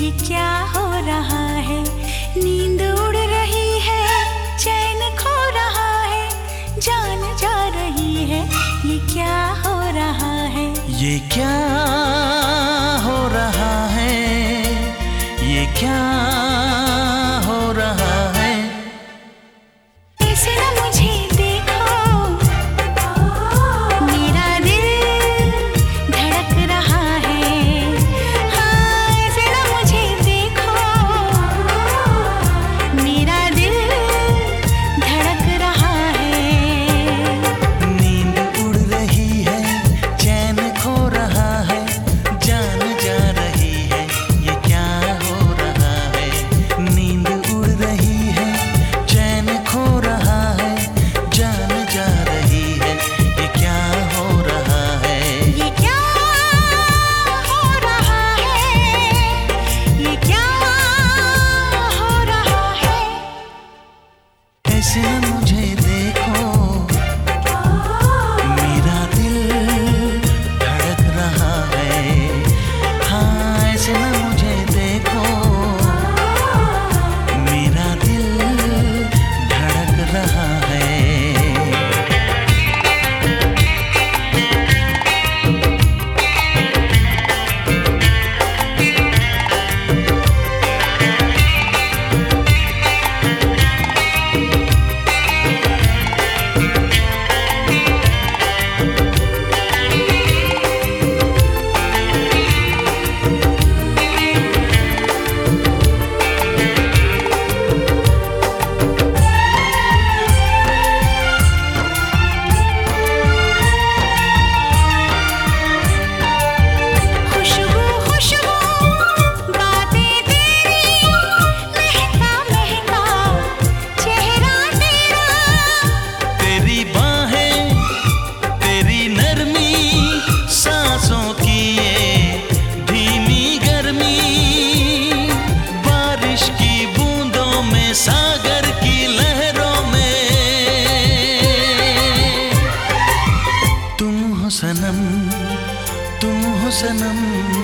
ये क्या हो रहा है? नींद उड़ रही है, चैन खो रहा है, जान जा रही है, ये क्या हो रहा है? ये क्या हो रहा है? ये क्या தரிசனம்